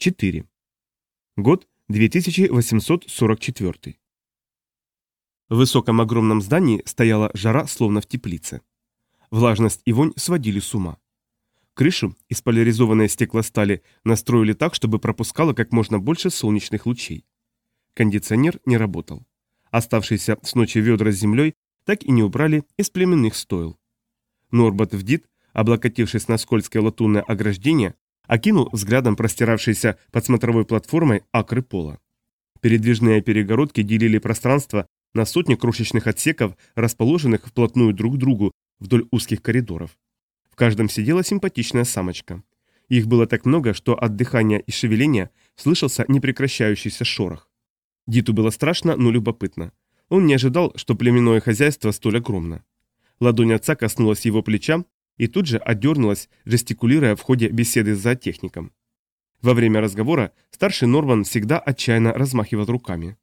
4. Год 2844. В высоком огромном здании стояла жара, словно в теплице. Влажность и вонь сводили с ума. Крышу из поляризованной стеклостали настроили так, чтобы пропускало как можно больше солнечных лучей. Кондиционер не работал. Оставшиеся с ночи ведра с землей так и не убрали из племенных стоил. Норбот вдит, облокотившись на скользкое латунное ограждение, окинул взглядом простиравшейся под смотровой платформой акры пола. Передвижные перегородки делили пространство на сотни крошечных отсеков, расположенных вплотную друг к другу вдоль узких коридоров. В каждом сидела симпатичная самочка. Их было так много, что от дыхания и шевеления слышался непрекращающийся шорох. Диту было страшно, но любопытно. Он не ожидал, что племенное хозяйство столь огромно. Ладонь отца коснулась его плеча и тут же отдернулась, жестикулируя в ходе беседы с зоотехником. Во время разговора старший Норван всегда отчаянно размахивал руками.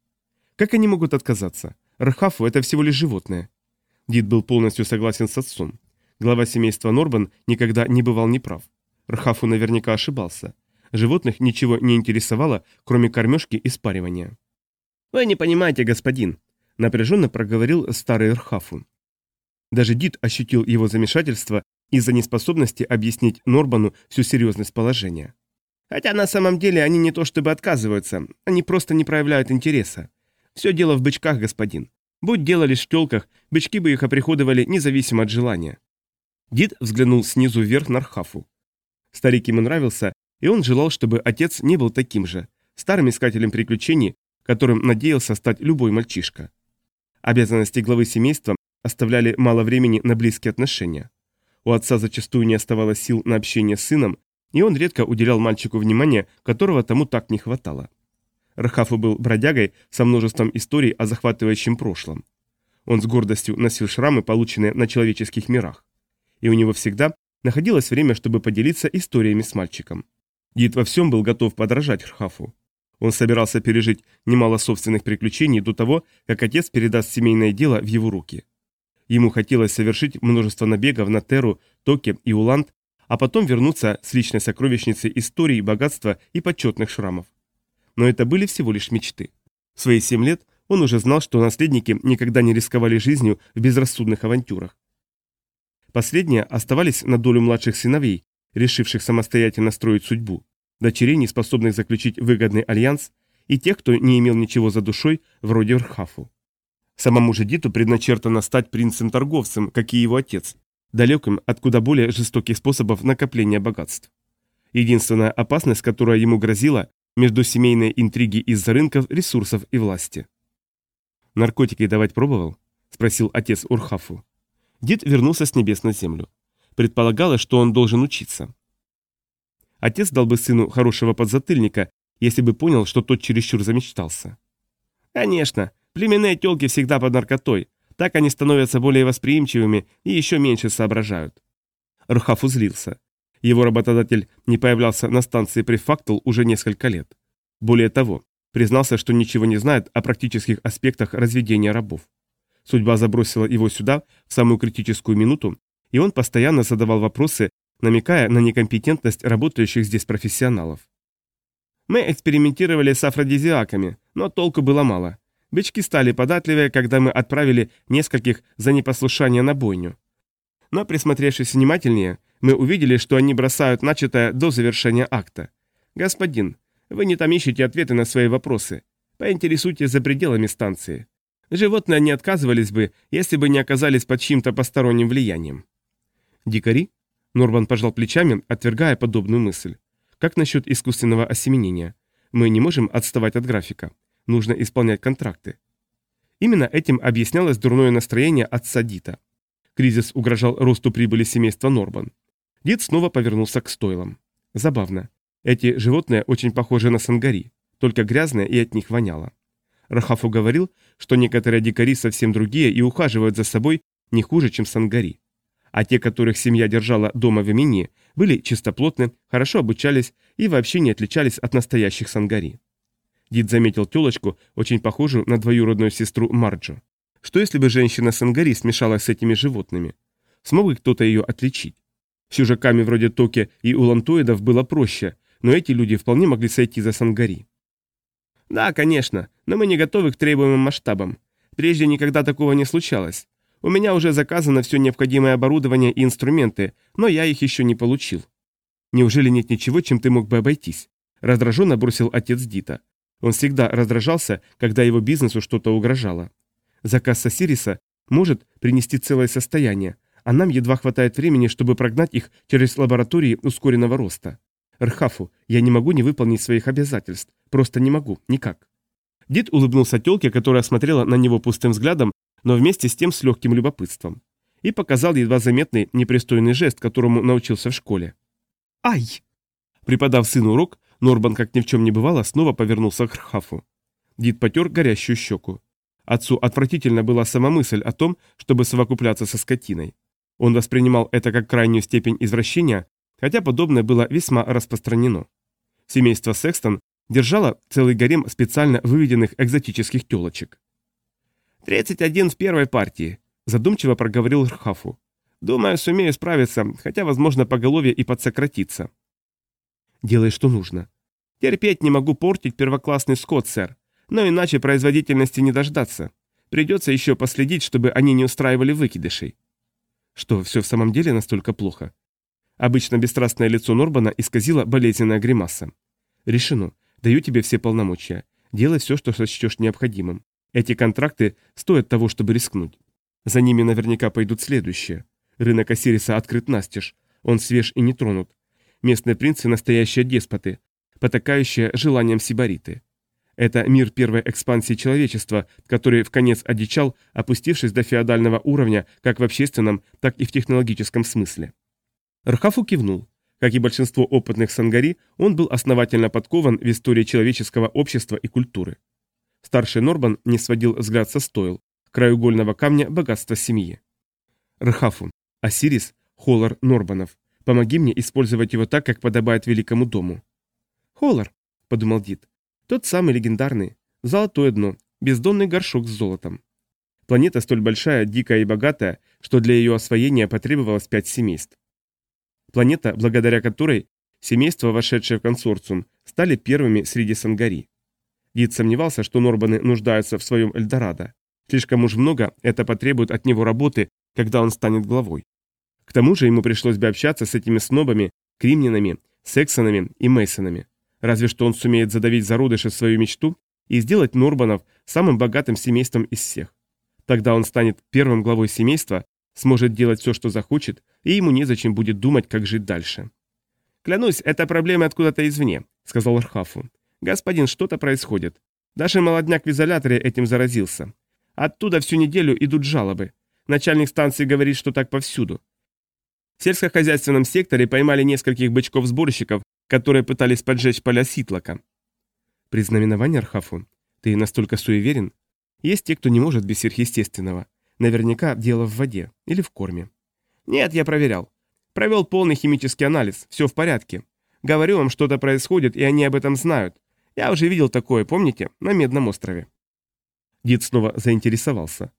Как они могут отказаться? Рхафу – это всего лишь животное. Дид был полностью согласен с отцом. Глава семейства Норбан никогда не бывал неправ. Рхафу наверняка ошибался. Животных ничего не интересовало, кроме кормежки и спаривания. «Вы не понимаете, господин», – напряженно проговорил старый Рхафу. Даже Дид ощутил его замешательство из-за неспособности объяснить Норбану всю серьезность положения. Хотя на самом деле они не то чтобы отказываются, они просто не проявляют интереса. Все дело в бычках, господин. Будь дело лишь в телках, бычки бы их оприходовали независимо от желания. Дид взглянул снизу вверх на Архафу. Старик ему нравился, и он желал, чтобы отец не был таким же, старым искателем приключений, которым надеялся стать любой мальчишка. Обязанности главы семейства оставляли мало времени на близкие отношения. У отца зачастую не оставалось сил на общение с сыном, и он редко уделял мальчику внимания, которого тому так не хватало. Рахафу был бродягой со множеством историй о захватывающем прошлом. Он с гордостью носил шрамы, полученные на человеческих мирах. И у него всегда находилось время, чтобы поделиться историями с мальчиком. Дид во всем был готов подражать Рхафу. Он собирался пережить немало собственных приключений до того, как отец передаст семейное дело в его руки. Ему хотелось совершить множество набегов на Теру, Токи и Уланд, а потом вернуться с личной сокровищницей истории, богатства и почетных шрамов. Но это были всего лишь мечты. В свои семь лет он уже знал, что наследники никогда не рисковали жизнью в безрассудных авантюрах. Последние оставались на долю младших сыновей, решивших самостоятельно строить судьбу, дочерей, не способных заключить выгодный альянс, и тех, кто не имел ничего за душой, вроде Рхафу. Самому же Диту предначертано стать принцем-торговцем, как и его отец, далеким от куда более жестоких способов накопления богатств. Единственная опасность, которая ему грозила, между семейной интриги из-за рынков, ресурсов и власти. «Наркотики давать пробовал?» – спросил отец Урхафу. Дед вернулся с небес на землю. Предполагалось, что он должен учиться. Отец дал бы сыну хорошего подзатыльника, если бы понял, что тот чересчур замечтался. «Конечно, Племенные телки всегда под наркотой. Так они становятся более восприимчивыми и еще меньше соображают. Рхаф узлился. Его работодатель не появлялся на станции префактул уже несколько лет. Более того, признался, что ничего не знает о практических аспектах разведения рабов. Судьба забросила его сюда в самую критическую минуту, и он постоянно задавал вопросы, намекая на некомпетентность работающих здесь профессионалов. Мы экспериментировали с афродизиаками, но толку было мало. Бычки стали податливее, когда мы отправили нескольких за непослушание на бойню. Но присмотревшись внимательнее, мы увидели, что они бросают начатое до завершения акта. Господин, вы не там ищете ответы на свои вопросы. Поинтересуйтесь за пределами станции. Животные не отказывались бы, если бы не оказались под чьим-то посторонним влиянием. Дикари? Норбан пожал плечами, отвергая подобную мысль. Как насчет искусственного осеменения? Мы не можем отставать от графика. Нужно исполнять контракты. Именно этим объяснялось дурное настроение отца Дита. Кризис угрожал росту прибыли семейства Норбан. Дид снова повернулся к стойлам. Забавно. Эти животные очень похожи на сангари, только грязные и от них воняло. Рахафу говорил, что некоторые дикари совсем другие и ухаживают за собой не хуже, чем сангари. А те, которых семья держала дома в имении, были чистоплотны, хорошо обучались и вообще не отличались от настоящих сангари. Дид заметил телочку, очень похожую на двоюродную сестру Марджо. Что если бы женщина Сангари смешалась с этими животными? Смог бы кто-то ее отличить? С чужаками вроде Токи и улантоидов было проще, но эти люди вполне могли сойти за Сангари. Да, конечно, но мы не готовы к требуемым масштабам. Прежде никогда такого не случалось. У меня уже заказано все необходимое оборудование и инструменты, но я их еще не получил. Неужели нет ничего, чем ты мог бы обойтись? Раздраженно бросил отец Дита. Он всегда раздражался, когда его бизнесу что-то угрожало. Заказ Сосириса может принести целое состояние, а нам едва хватает времени, чтобы прогнать их через лаборатории ускоренного роста. Рхафу, я не могу не выполнить своих обязательств. Просто не могу, никак. Дид улыбнулся тёлке, которая смотрела на него пустым взглядом, но вместе с тем с легким любопытством. И показал едва заметный непристойный жест, которому научился в школе. «Ай!» Преподав сыну урок, Норбан, как ни в чем не бывало, снова повернулся к Рхафу. Дид потер горящую щеку. Отцу отвратительно была сама мысль о том, чтобы совокупляться со скотиной. Он воспринимал это как крайнюю степень извращения, хотя подобное было весьма распространено. Семейство Секстон держало целый гарем специально выведенных экзотических телочек. «Тридцать один в первой партии», – задумчиво проговорил Рхафу. «Думаю, сумею справиться, хотя, возможно, поголовье и подсократиться». «Делай, что нужно». «Терпеть не могу портить первоклассный скот, сэр. Но иначе производительности не дождаться. Придется еще последить, чтобы они не устраивали выкидышей». «Что, все в самом деле настолько плохо?» Обычно бесстрастное лицо Норбана исказило болезненная гримаса. «Решено. Даю тебе все полномочия. Делай все, что сочтешь необходимым. Эти контракты стоят того, чтобы рискнуть. За ними наверняка пойдут следующие. Рынок Осириса открыт настежь. Он свеж и не тронут. Местные принцы – настоящие деспоты, потакающие желанием сибариты. Это мир первой экспансии человечества, который в конец одичал, опустившись до феодального уровня как в общественном, так и в технологическом смысле. Рхафу кивнул. Как и большинство опытных сангари, он был основательно подкован в истории человеческого общества и культуры. Старший Норбан не сводил взгляд со стоил, краеугольного камня богатства семьи. Рхафу, Осирис, Холлар Норбанов, помоги мне использовать его так, как подобает великому дому. Холлар, подумал Дид, тот самый легендарный, золотое дно, бездонный горшок с золотом. Планета столь большая, дикая и богатая, что для ее освоения потребовалось пять семейств. Планета, благодаря которой семейства, вошедшие в консорциум, стали первыми среди сангари. Дид сомневался, что Норбаны нуждаются в своем Эльдорадо. Слишком уж много это потребует от него работы, когда он станет главой. К тому же ему пришлось бы общаться с этими снобами, кримнинами, сексонами и мейсонами. Разве что он сумеет задавить зародыши свою мечту и сделать Норбанов самым богатым семейством из всех. Тогда он станет первым главой семейства, сможет делать все, что захочет, и ему незачем будет думать, как жить дальше. «Клянусь, это проблема откуда-то извне», — сказал Архафу. «Господин, что-то происходит. Даже молодняк в изоляторе этим заразился. Оттуда всю неделю идут жалобы. Начальник станции говорит, что так повсюду. В сельскохозяйственном секторе поймали нескольких бычков-сборщиков, которые пытались поджечь поля Ситлока. При знаменовании Архафу, ты настолько суеверен? Есть те, кто не может без сверхъестественного. Наверняка дело в воде или в корме. Нет, я проверял. Провел полный химический анализ, все в порядке. Говорю вам, что-то происходит, и они об этом знают. Я уже видел такое, помните, на Медном острове. Дид снова заинтересовался.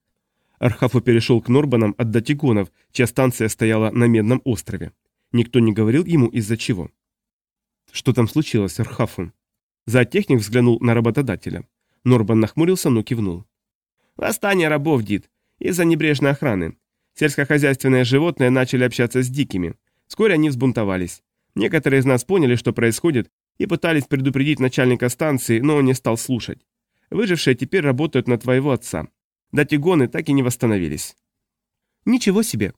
Архафу перешел к Норбанам от Датигонов, чья станция стояла на Медном острове. Никто не говорил ему из-за чего. Что там случилось, Архафу? Зоотехник взглянул на работодателя. Норбан нахмурился, но кивнул. «Восстание рабов, Дид. Из-за небрежной охраны. Сельскохозяйственные животные начали общаться с дикими. Вскоре они взбунтовались. Некоторые из нас поняли, что происходит, и пытались предупредить начальника станции, но он не стал слушать. Выжившие теперь работают на твоего отца. Датигоны так и не восстановились. Ничего себе.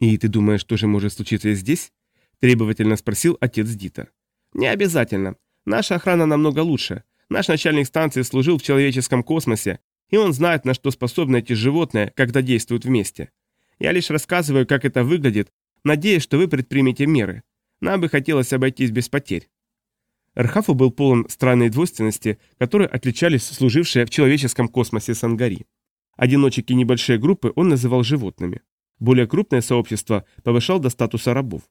И ты думаешь, что же может случиться и здесь? Требовательно спросил отец Дита. Не обязательно. Наша охрана намного лучше. Наш начальник станции служил в человеческом космосе и он знает, на что способны эти животные, когда действуют вместе. Я лишь рассказываю, как это выглядит, надеясь, что вы предпримете меры. Нам бы хотелось обойтись без потерь. Эрхафу был полон странной двойственности, которые отличались служившие в человеческом космосе Сангари. Одиночек и небольшие группы он называл животными. Более крупное сообщество повышал до статуса рабов.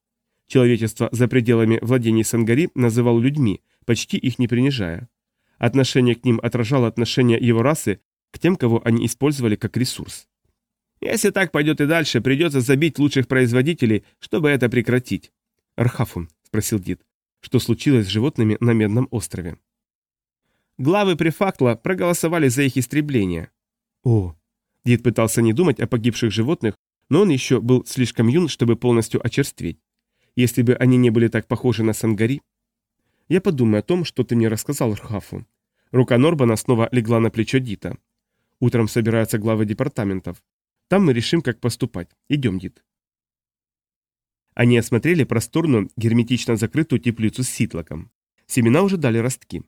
Человечество за пределами владений Сангари называл людьми, почти их не принижая. Отношение к ним отражало отношение его расы к тем, кого они использовали как ресурс. Если так пойдет и дальше, придется забить лучших производителей, чтобы это прекратить. Архафун, спросил Дид, что случилось с животными на Медном острове. Главы префактла проголосовали за их истребление. О, Дид пытался не думать о погибших животных, но он еще был слишком юн, чтобы полностью очерстветь. Если бы они не были так похожи на Сангари... Я подумаю о том, что ты мне рассказал, Рхафу. Рука Норбана снова легла на плечо Дита. Утром собираются главы департаментов. Там мы решим, как поступать. Идем, Дит. Они осмотрели просторную, герметично закрытую теплицу с ситлоком. Семена уже дали ростки.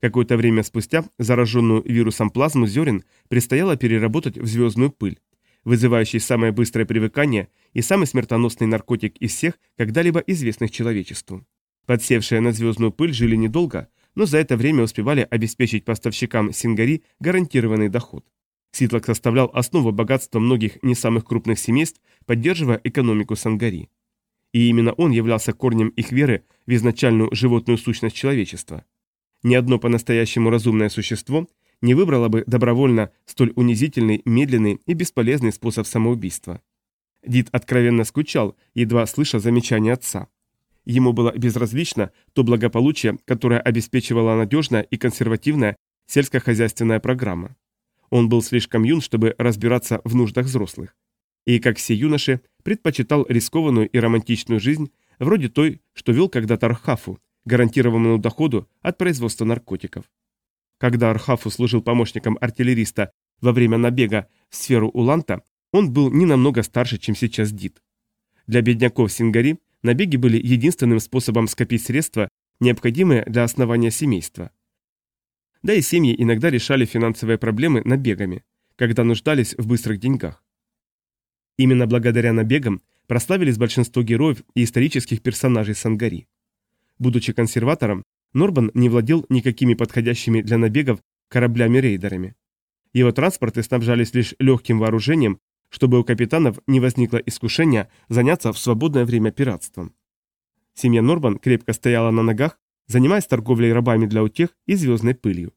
Какое-то время спустя зараженную вирусом плазму зерен предстояло переработать в звездную пыль, вызывающий самое быстрое привыкание и самый смертоносный наркотик из всех, когда-либо известных человечеству. Подсевшие на звездную пыль жили недолго, но за это время успевали обеспечить поставщикам Сингари гарантированный доход. Ситлок составлял основу богатства многих не самых крупных семейств, поддерживая экономику Сангари. И именно он являлся корнем их веры в изначальную животную сущность человечества. Ни одно по-настоящему разумное существо не выбрало бы добровольно столь унизительный, медленный и бесполезный способ самоубийства. Дид откровенно скучал, едва слыша замечания отца. Ему было безразлично то благополучие, которое обеспечивала надежная и консервативная сельскохозяйственная программа. Он был слишком юн, чтобы разбираться в нуждах взрослых. И, как все юноши, предпочитал рискованную и романтичную жизнь, вроде той, что вел когда-то Архафу, гарантированному доходу от производства наркотиков. Когда Архафу служил помощником артиллериста во время набега в сферу Уланта, он был не намного старше, чем сейчас Дид. Для бедняков Сингари набеги были единственным способом скопить средства, необходимые для основания семейства. Да и семьи иногда решали финансовые проблемы набегами, когда нуждались в быстрых деньгах. Именно благодаря набегам прославились большинство героев и исторических персонажей Сангари. Будучи консерватором, Норбан не владел никакими подходящими для набегов кораблями-рейдерами. Его транспорты снабжались лишь легким вооружением, чтобы у капитанов не возникло искушения заняться в свободное время пиратством. Семья Норбан крепко стояла на ногах, занимаясь торговлей рабами для утех и звездной пылью.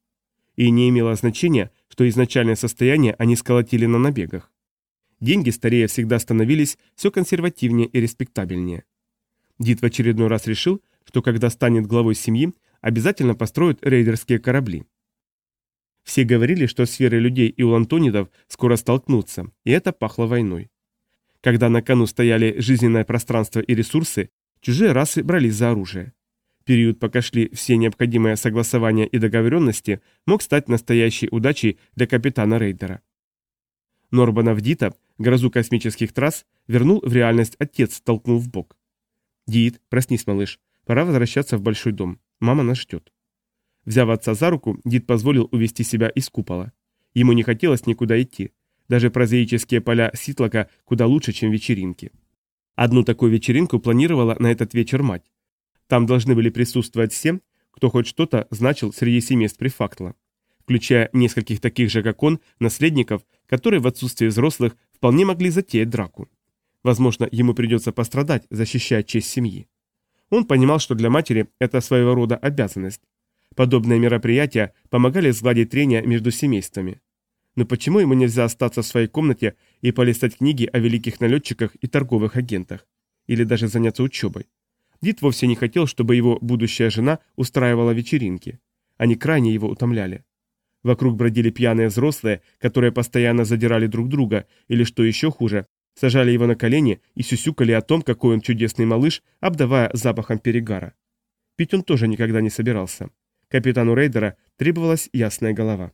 И не имело значения, что изначальное состояние они сколотили на набегах. Деньги старее всегда становились все консервативнее и респектабельнее. Дид в очередной раз решил, что когда станет главой семьи, обязательно построит рейдерские корабли. Все говорили, что сферы людей и улантонидов скоро столкнутся, и это пахло войной. Когда на кону стояли жизненное пространство и ресурсы, чужие расы брались за оружие. Период, пока шли все необходимые согласования и договоренности, мог стать настоящей удачей для капитана рейдера. Норбана Вдита, грозу космических трасс, вернул в реальность отец, толкнув в бок. «Дит, проснись, малыш, Пора возвращаться в большой дом. Мама нас ждет. Взяв отца за руку, Дид позволил увести себя из купола. Ему не хотелось никуда идти. Даже прозаические поля Ситлока куда лучше, чем вечеринки. Одну такую вечеринку планировала на этот вечер мать. Там должны были присутствовать все, кто хоть что-то значил среди семейств префактла, включая нескольких таких же, как он, наследников, которые в отсутствие взрослых вполне могли затеять драку. Возможно, ему придется пострадать, защищая честь семьи. Он понимал, что для матери это своего рода обязанность. Подобные мероприятия помогали сгладить трения между семействами. Но почему ему нельзя остаться в своей комнате и полистать книги о великих налетчиках и торговых агентах? Или даже заняться учебой? Дид вовсе не хотел, чтобы его будущая жена устраивала вечеринки. Они крайне его утомляли. Вокруг бродили пьяные взрослые, которые постоянно задирали друг друга, или, что еще хуже, сажали его на колени и сюсюкали о том, какой он чудесный малыш, обдавая запахом перегара. Пить он тоже никогда не собирался. Капитану рейдера требовалась ясная голова.